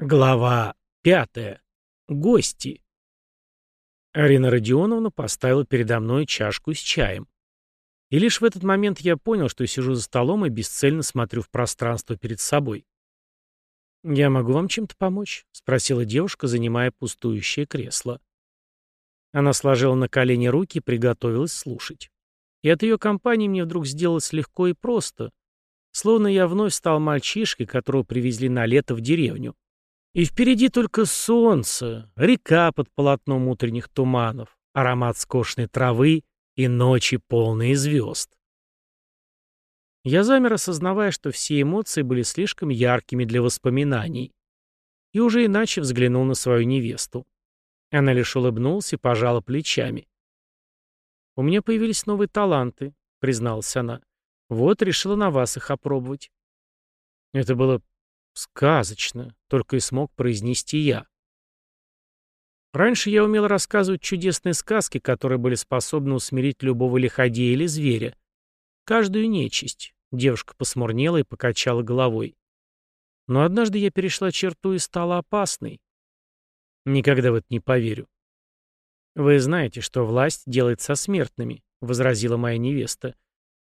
Глава пятая. Гости. Арина Родионовна поставила передо мной чашку с чаем. И лишь в этот момент я понял, что сижу за столом и бесцельно смотрю в пространство перед собой. «Я могу вам чем-то помочь?» — спросила девушка, занимая пустующее кресло. Она сложила на колени руки и приготовилась слушать. И от ее компании мне вдруг сделалось легко и просто, словно я вновь стал мальчишкой, которого привезли на лето в деревню. И впереди только солнце, река под полотном утренних туманов, аромат скошенной травы и ночи, полные звезд. Я замер, осознавая, что все эмоции были слишком яркими для воспоминаний, и уже иначе взглянул на свою невесту. Она лишь улыбнулась и пожала плечами. «У меня появились новые таланты», — призналась она. «Вот, решила на вас их опробовать». Это было Сказочно, только и смог произнести я. Раньше я умел рассказывать чудесные сказки, которые были способны усмирить любого лиходея или зверя. Каждую нечисть. Девушка посмурнела и покачала головой. Но однажды я перешла черту и стала опасной. Никогда в это не поверю. «Вы знаете, что власть делает со смертными», — возразила моя невеста.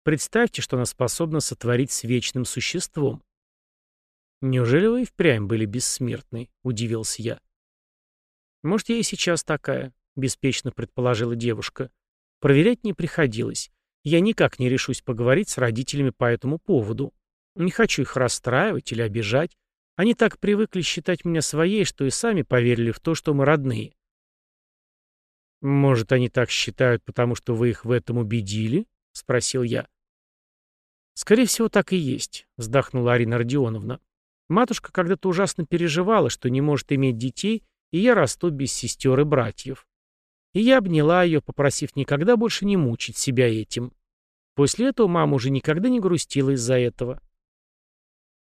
«Представьте, что она способна сотворить с вечным существом. «Неужели вы и впрямь были бессмертны?» — удивился я. «Может, я и сейчас такая», — беспечно предположила девушка. «Проверять не приходилось. Я никак не решусь поговорить с родителями по этому поводу. Не хочу их расстраивать или обижать. Они так привыкли считать меня своей, что и сами поверили в то, что мы родные». «Может, они так считают, потому что вы их в этом убедили?» — спросил я. «Скорее всего, так и есть», — вздохнула Арина Родионовна. Матушка когда-то ужасно переживала, что не может иметь детей, и я расту без сестер и братьев. И я обняла ее, попросив никогда больше не мучить себя этим. После этого мама уже никогда не грустила из-за этого.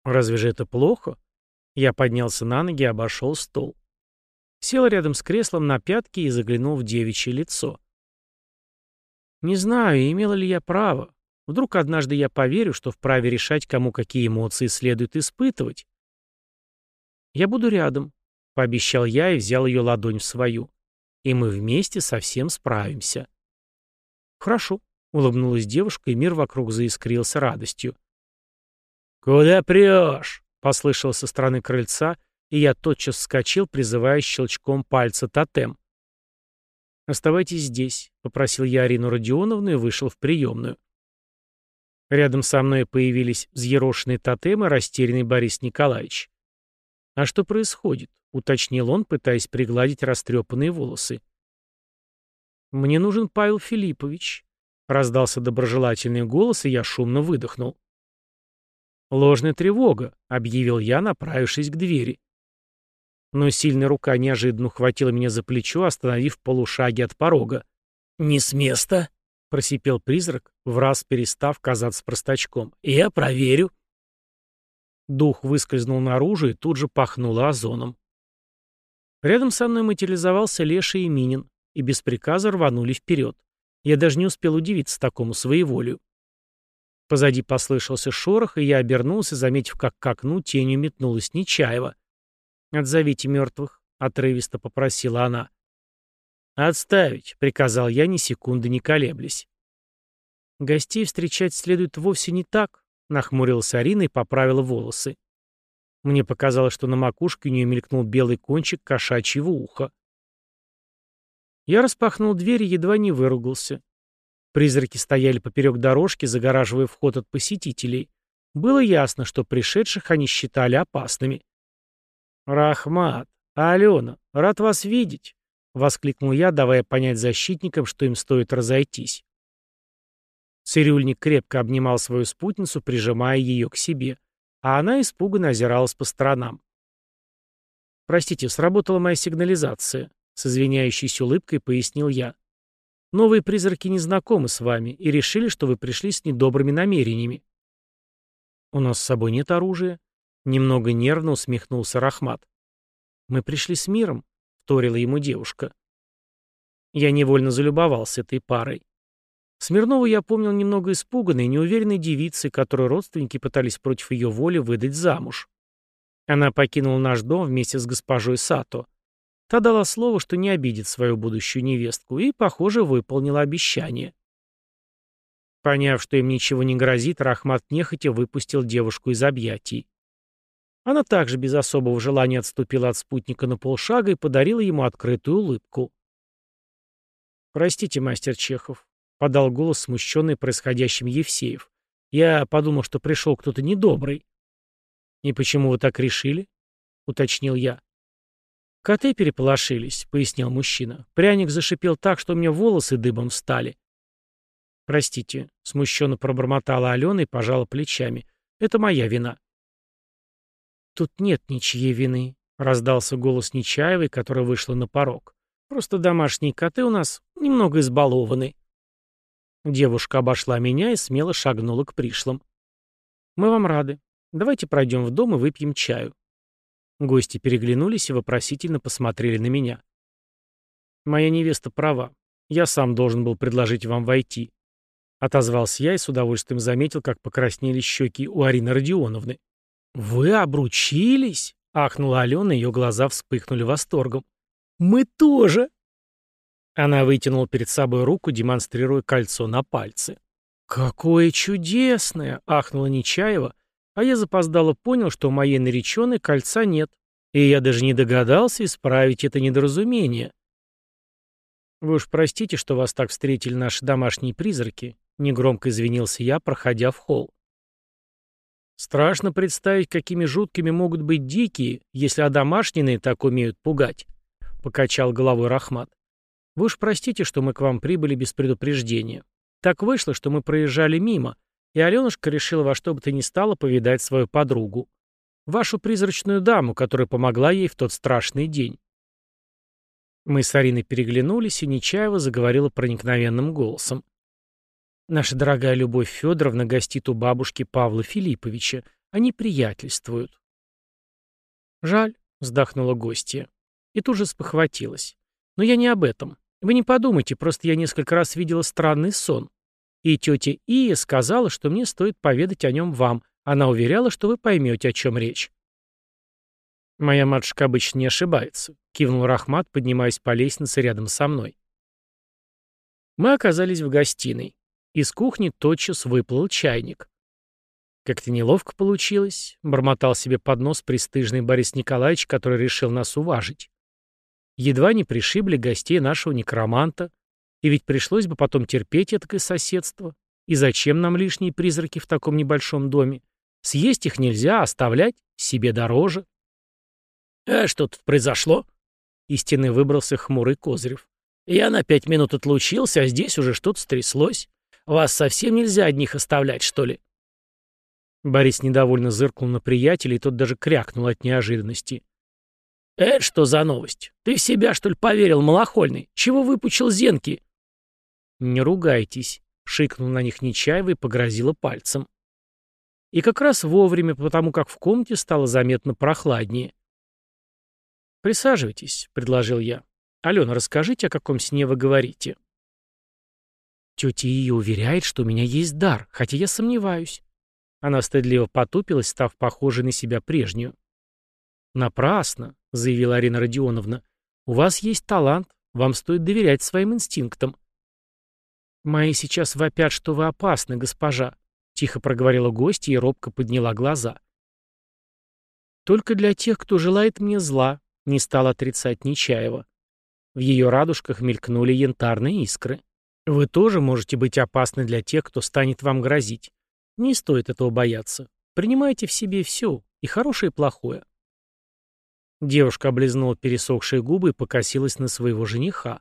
Разве же это плохо? Я поднялся на ноги и обошел стол. Сел рядом с креслом на пятки и заглянул в девичье лицо. Не знаю, имела ли я право. Вдруг однажды я поверю, что вправе решать, кому какие эмоции следует испытывать. «Я буду рядом», — пообещал я и взял ее ладонь в свою. «И мы вместе совсем справимся». «Хорошо», — улыбнулась девушка, и мир вокруг заискрился радостью. «Куда прешь?» — послышал со стороны крыльца, и я тотчас вскочил, призывая щелчком пальца тотем. «Оставайтесь здесь», — попросил я Арину Родионовну и вышел в приемную. Рядом со мной появились взъерошенные тотемы, растерянный Борис Николаевич. «А что происходит?» — уточнил он, пытаясь пригладить растрепанные волосы. «Мне нужен Павел Филиппович», — раздался доброжелательный голос, и я шумно выдохнул. «Ложная тревога», — объявил я, направившись к двери. Но сильная рука неожиданно ухватила меня за плечо, остановив полушаге от порога. «Не с места!» Просипел призрак, в раз перестав казаться простачком. «Я проверю». Дух выскользнул наружу и тут же пахнуло озоном. Рядом со мной материализовался Леша и Минин, и без приказа рванули вперед. Я даже не успел удивиться такому своеволию. Позади послышался шорох, и я обернулся, заметив, как к окну тенью метнулась Нечаева. «Отзовите мертвых», — отрывисто попросила она. «Отставить», — приказал я, ни секунды не колеблясь. «Гостей встречать следует вовсе не так», — нахмурилась Арина и поправила волосы. Мне показалось, что на макушке у нее мелькнул белый кончик кошачьего уха. Я распахнул дверь и едва не выругался. Призраки стояли поперек дорожки, загораживая вход от посетителей. Было ясно, что пришедших они считали опасными. «Рахмат! Алена! Рад вас видеть!» — воскликнул я, давая понять защитникам, что им стоит разойтись. Цирюльник крепко обнимал свою спутницу, прижимая ее к себе, а она испуганно озиралась по сторонам. «Простите, сработала моя сигнализация», — с извиняющейся улыбкой пояснил я. «Новые призраки не знакомы с вами и решили, что вы пришли с недобрыми намерениями». «У нас с собой нет оружия», — немного нервно усмехнулся Рахмат. «Мы пришли с миром», — вторила ему девушка. Я невольно залюбовался этой парой. Смирнову я помнил немного испуганной, неуверенной девицей, которую родственники пытались против ее воли выдать замуж. Она покинула наш дом вместе с госпожой Сато. Та дала слово, что не обидит свою будущую невестку, и, похоже, выполнила обещание. Поняв, что им ничего не грозит, Рахмат нехотя выпустил девушку из объятий. Она также без особого желания отступила от спутника на полшага и подарила ему открытую улыбку. «Простите, мастер Чехов», — подал голос смущенный происходящим Евсеев. «Я подумал, что пришел кто-то недобрый». «И почему вы так решили?» — уточнил я. «Коты переполошились», — пояснил мужчина. Пряник зашипел так, что у меня волосы дыбом встали. «Простите», — смущенно пробормотала Алена и пожала плечами. «Это моя вина». «Тут нет ничьей вины», — раздался голос Нечаевой, которая вышла на порог. «Просто домашние коты у нас немного избалованы». Девушка обошла меня и смело шагнула к пришлым. «Мы вам рады. Давайте пройдем в дом и выпьем чаю». Гости переглянулись и вопросительно посмотрели на меня. «Моя невеста права. Я сам должен был предложить вам войти». Отозвался я и с удовольствием заметил, как покраснели щеки у Арины Родионовны. «Вы обручились?» — ахнула Алена, ее глаза вспыхнули восторгом. «Мы тоже!» Она вытянула перед собой руку, демонстрируя кольцо на пальце. «Какое чудесное!» — ахнула Нечаева, а я запоздало понял, что у моей нареченной кольца нет, и я даже не догадался исправить это недоразумение. «Вы уж простите, что вас так встретили наши домашние призраки», — негромко извинился я, проходя в холл. Страшно представить, какими жуткими могут быть дикие, если одомашненные так умеют пугать, — покачал головой Рахмат. Вы уж простите, что мы к вам прибыли без предупреждения. Так вышло, что мы проезжали мимо, и Аленушка решила во что бы то ни стало повидать свою подругу. Вашу призрачную даму, которая помогла ей в тот страшный день. Мы с Ариной переглянулись, и Нечаева заговорила проникновенным голосом. Наша дорогая Любовь Федоровна гостит у бабушки Павла Филипповича. Они приятельствуют. Жаль, вздохнула гостья. И тут же спохватилась. Но я не об этом. Вы не подумайте, просто я несколько раз видела странный сон. И тетя Ия сказала, что мне стоит поведать о нем вам. Она уверяла, что вы поймете, о чем речь. «Моя матушка обычно не ошибается», — кивнул Рахмат, поднимаясь по лестнице рядом со мной. Мы оказались в гостиной. Из кухни тотчас выплыл чайник. «Как-то неловко получилось», — бормотал себе под нос престижный Борис Николаевич, который решил нас уважить. Едва не пришибли гостей нашего некроманта, и ведь пришлось бы потом терпеть этакое соседство. И зачем нам лишние призраки в таком небольшом доме? Съесть их нельзя, оставлять себе дороже. «А что тут произошло?» Из стены выбрался хмурый Козырев. «Я на пять минут отлучился, а здесь уже что-то стряслось. Вас совсем нельзя одних оставлять, что ли?» Борис недовольно зыркнул на приятеля, и тот даже крякнул от неожиданности. «Это что за новость? Ты в себя, что ли, поверил, малохольный? Чего выпучил зенки?» «Не ругайтесь», — шикнул на них Нечаева и погрозила пальцем. И как раз вовремя, потому как в комнате стало заметно прохладнее. «Присаживайтесь», — предложил я. «Алена, расскажите, о каком сне вы говорите». Тетя Ия уверяет, что у меня есть дар, хотя я сомневаюсь. Она стыдливо потупилась, став похожей на себя прежнюю. «Напрасно», — заявила Арина Родионовна. «У вас есть талант, вам стоит доверять своим инстинктам». «Мои сейчас вопят, что вы опасны, госпожа», — тихо проговорила гостья и робко подняла глаза. «Только для тех, кто желает мне зла», — не стал отрицать Нечаева. В ее радужках мелькнули янтарные искры. Вы тоже можете быть опасны для тех, кто станет вам грозить. Не стоит этого бояться. Принимайте в себе все, и хорошее, и плохое. Девушка облизнула пересохшие губы и покосилась на своего жениха.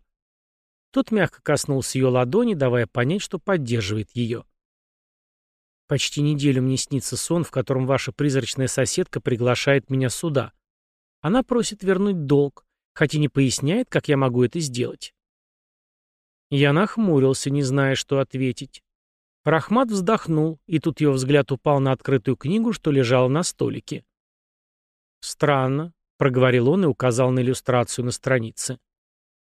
Тот мягко коснулся ее ладони, давая понять, что поддерживает ее. Почти неделю мне снится сон, в котором ваша призрачная соседка приглашает меня сюда. Она просит вернуть долг, хотя не поясняет, как я могу это сделать. Я нахмурился, не зная, что ответить. Рахмат вздохнул, и тут его взгляд упал на открытую книгу, что лежала на столике. «Странно», — проговорил он и указал на иллюстрацию на странице.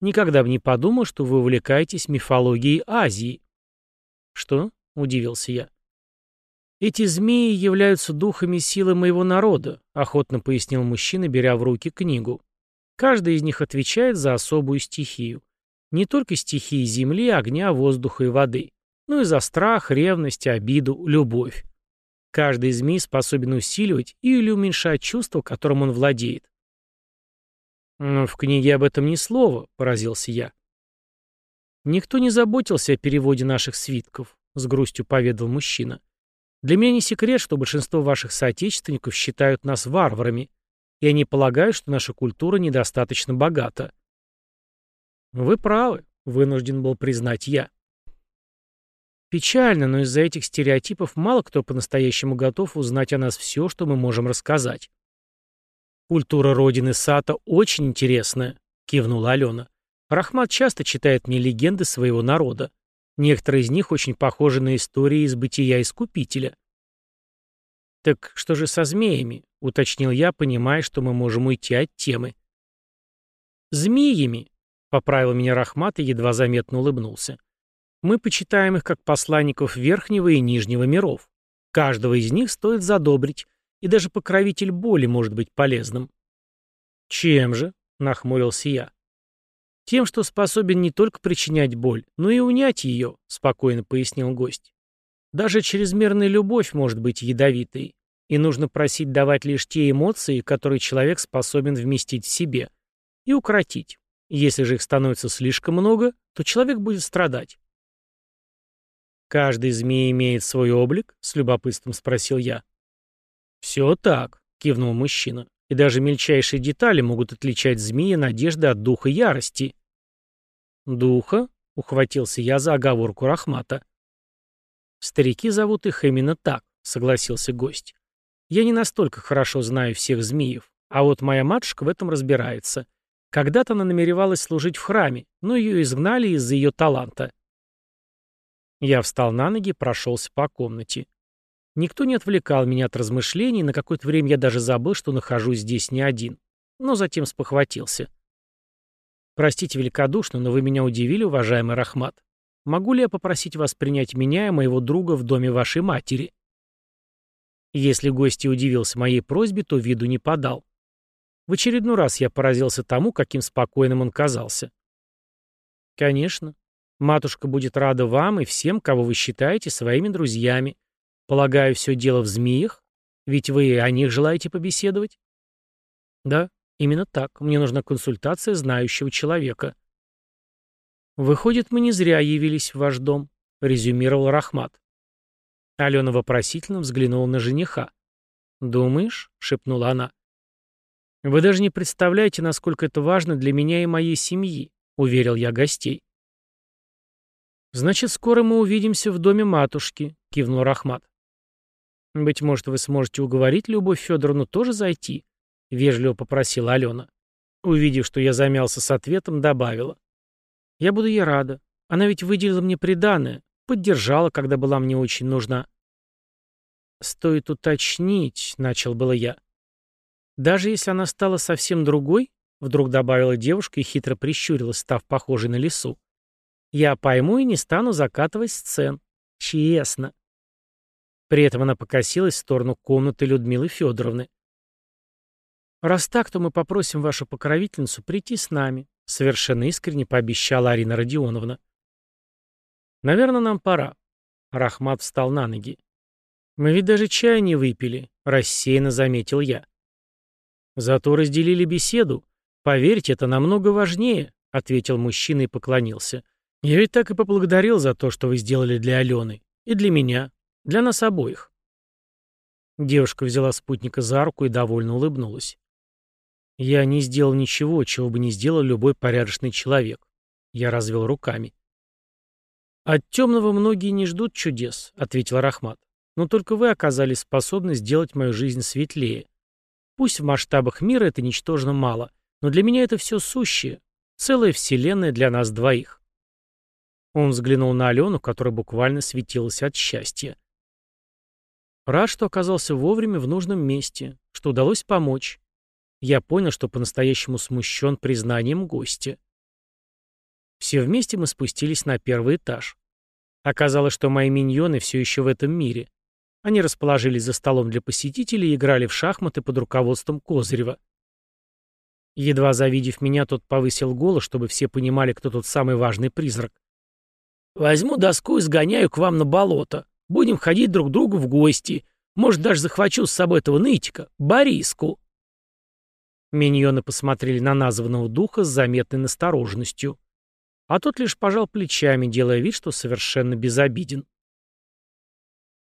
«Никогда бы не подумал, что вы увлекаетесь мифологией Азии». «Что?» — удивился я. «Эти змеи являются духами силы моего народа», — охотно пояснил мужчина, беря в руки книгу. «Каждый из них отвечает за особую стихию. Не только стихии земли, огня, воздуха и воды, но и за страх, ревность, обиду, любовь. Каждый змей способен усиливать или уменьшать чувство, которым он владеет. «Но в книге об этом ни слова», — поразился я. «Никто не заботился о переводе наших свитков», — с грустью поведал мужчина. Для меня не секрет, что большинство ваших соотечественников считают нас варварами, и они полагают, что наша культура недостаточно богата. Вы правы, вынужден был признать я. Печально, но из-за этих стереотипов мало кто по-настоящему готов узнать о нас все, что мы можем рассказать. Культура родины Сата очень интересная, кивнула Алена. Рахмат часто читает мне легенды своего народа. Некоторые из них очень похожи на истории из бытия Искупителя. «Так что же со змеями?» — уточнил я, понимая, что мы можем уйти от темы. «Змеями», — поправил меня Рахмат и едва заметно улыбнулся. «Мы почитаем их как посланников верхнего и нижнего миров. Каждого из них стоит задобрить, и даже покровитель боли может быть полезным». «Чем же?» — нахмурился я. «Тем, что способен не только причинять боль, но и унять ее», — спокойно пояснил гость. «Даже чрезмерная любовь может быть ядовитой, и нужно просить давать лишь те эмоции, которые человек способен вместить в себе, и укротить. Если же их становится слишком много, то человек будет страдать». «Каждый змей имеет свой облик?» — с любопытством спросил я. «Все так», — кивнул мужчина. «И даже мельчайшие детали могут отличать змеи надежды от духа ярости». «Духа?» — ухватился я за оговорку Рахмата. «Старики зовут их именно так», — согласился гость. «Я не настолько хорошо знаю всех змеев, а вот моя матушка в этом разбирается. Когда-то она намеревалась служить в храме, но ее изгнали из-за ее таланта». Я встал на ноги прошелся по комнате. Никто не отвлекал меня от размышлений, на какое-то время я даже забыл, что нахожусь здесь не один. Но затем спохватился. Простите великодушно, но вы меня удивили, уважаемый Рахмат. Могу ли я попросить вас принять меня и моего друга в доме вашей матери? Если гость и удивился моей просьбе, то виду не подал. В очередной раз я поразился тому, каким спокойным он казался. Конечно. Матушка будет рада вам и всем, кого вы считаете своими друзьями. Полагаю, все дело в змеях? Ведь вы о них желаете побеседовать? Да, Именно так. Мне нужна консультация знающего человека. Выходит, мы не зря явились в ваш дом, резюмировал Рахмат. Алена вопросительно взглянула на жениха. «Думаешь?» — шепнула она. «Вы даже не представляете, насколько это важно для меня и моей семьи», — уверил я гостей. «Значит, скоро мы увидимся в доме матушки», — кивнул Рахмат. «Быть может, вы сможете уговорить Любовь Федоровну тоже зайти?» — вежливо попросила Алена. Увидев, что я замялся с ответом, добавила. «Я буду ей рада. Она ведь выделила мне приданое, поддержала, когда была мне очень нужна». «Стоит уточнить», — начал было я. «Даже если она стала совсем другой», — вдруг добавила девушка и хитро прищурилась, став похожей на лису, «я пойму и не стану закатывать сцен. Честно». При этом она покосилась в сторону комнаты Людмилы Федоровны. «Раз так, то мы попросим вашу покровительницу прийти с нами», — совершенно искренне пообещала Арина Родионовна. «Наверное, нам пора». Рахмат встал на ноги. «Мы ведь даже чая не выпили», — рассеянно заметил я. «Зато разделили беседу. Поверьте, это намного важнее», — ответил мужчина и поклонился. «Я ведь так и поблагодарил за то, что вы сделали для Алены. И для меня. Для нас обоих». Девушка взяла спутника за руку и довольно улыбнулась. Я не сделал ничего, чего бы не сделал любой порядочный человек. Я развел руками. «От темного многие не ждут чудес», — ответил Рахмат. «Но только вы оказались способны сделать мою жизнь светлее. Пусть в масштабах мира это ничтожно мало, но для меня это все сущее, целая вселенная для нас двоих». Он взглянул на Алену, которая буквально светилась от счастья. Рад, что оказался вовремя в нужном месте, что удалось помочь. Я понял, что по-настоящему смущен признанием гостя. Все вместе мы спустились на первый этаж. Оказалось, что мои миньоны все еще в этом мире. Они расположились за столом для посетителей и играли в шахматы под руководством Козырева. Едва завидев меня, тот повысил голос, чтобы все понимали, кто тут самый важный призрак. «Возьму доску и сгоняю к вам на болото. Будем ходить друг к другу в гости. Может, даже захвачу с собой этого нытика, Бориску». Миньоны посмотрели на названного духа с заметной настороженностью. А тот лишь пожал плечами, делая вид, что совершенно безобиден.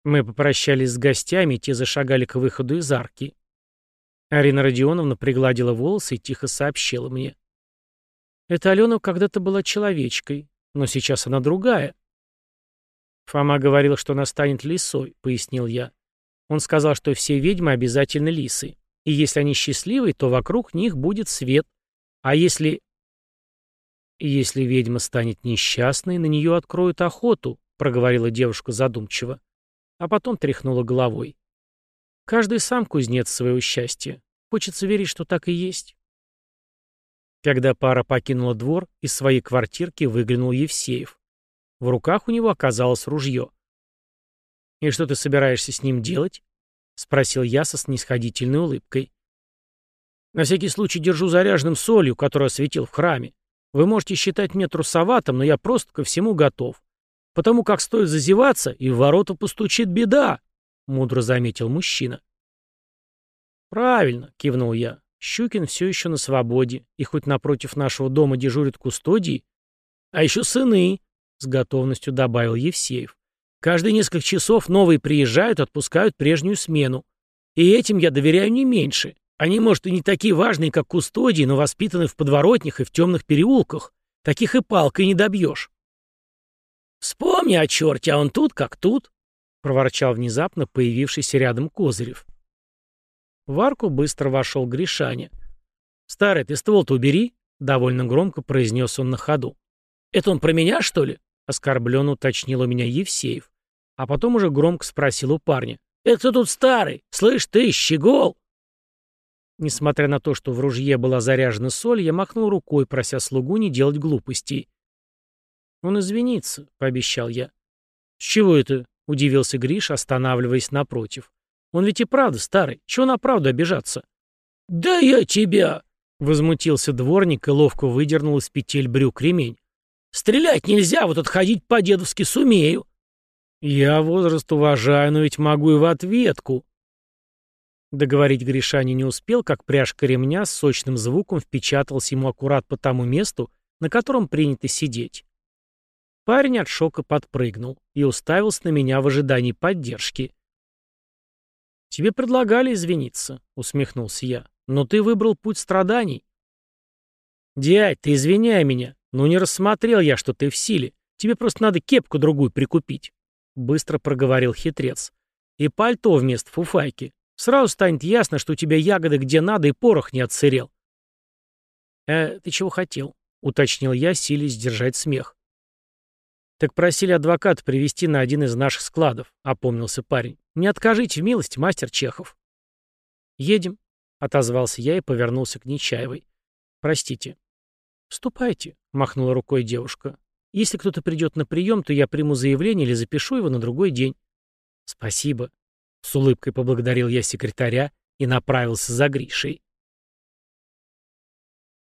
Мы попрощались с гостями, те зашагали к выходу из арки. Арина Родионовна пригладила волосы и тихо сообщила мне. «Эта Алена когда-то была человечкой, но сейчас она другая». Фома говорил, что она станет лисой, пояснил я. Он сказал, что все ведьмы обязательно лисы. И если они счастливы, то вокруг них будет свет. А если... Если ведьма станет несчастной, на нее откроют охоту, проговорила девушка задумчиво. А потом тряхнула головой. Каждый сам кузнец своего счастья. Хочется верить, что так и есть. Когда пара покинула двор, из своей квартирки выглянул Евсеев. В руках у него оказалось ружье. «И что ты собираешься с ним делать?» — спросил я со снисходительной улыбкой. «На всякий случай держу заряженным солью, которую осветил в храме. Вы можете считать меня трусоватым, но я просто ко всему готов. Потому как стоит зазеваться, и в ворота постучит беда», — мудро заметил мужчина. «Правильно», — кивнул я. «Щукин все еще на свободе, и хоть напротив нашего дома дежурит кустодий, а еще сыны», — с готовностью добавил Евсеев. Каждые несколько часов новые приезжают, отпускают прежнюю смену. И этим я доверяю не меньше. Они, может, и не такие важные, как кустодии, но воспитаны в подворотнях и в темных переулках. Таких и палкой не добьешь. «Вспомни о черте, а он тут как тут», — проворчал внезапно появившийся рядом Козырев. В арку быстро вошел Гришаня. «Старый, ты ствол-то убери», — довольно громко произнес он на ходу. «Это он про меня, что ли?» — оскорбленно уточнил у меня Евсеев а потом уже громко спросил у парня. «Это тут старый? Слышь ты, щегол!» Несмотря на то, что в ружье была заряжена соль, я махнул рукой, прося слугу не делать глупостей. «Он извинится», — пообещал я. «С чего это?» — удивился Гриш, останавливаясь напротив. «Он ведь и правда старый. Чего на правду обижаться?» «Да я тебя!» — возмутился дворник и ловко выдернул из петель брюк ремень. «Стрелять нельзя, вот отходить по-дедовски сумею. «Я возраст уважаю, но ведь могу и в ответку». Договорить Гришане не успел, как пряжка ремня с сочным звуком впечаталась ему аккурат по тому месту, на котором принято сидеть. Парень от шока подпрыгнул и уставился на меня в ожидании поддержки. «Тебе предлагали извиниться», — усмехнулся я, — «но ты выбрал путь страданий». «Дядь, ты извиняй меня, но не рассмотрел я, что ты в силе. Тебе просто надо кепку другую прикупить». — быстро проговорил хитрец. «И пальто вместо фуфайки. Сразу станет ясно, что у тебя ягоды где надо и порох не отсырел». «Э, ты чего хотел?» — уточнил я, силясь сдержать смех. «Так просили адвоката привести на один из наших складов», — опомнился парень. «Не откажите в милости, мастер Чехов». «Едем», — отозвался я и повернулся к Нечаевой. «Простите». «Ступайте», — махнула рукой девушка. Если кто-то придет на прием, то я приму заявление или запишу его на другой день. Спасибо. С улыбкой поблагодарил я секретаря и направился за Гришей.